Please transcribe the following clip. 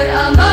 good not.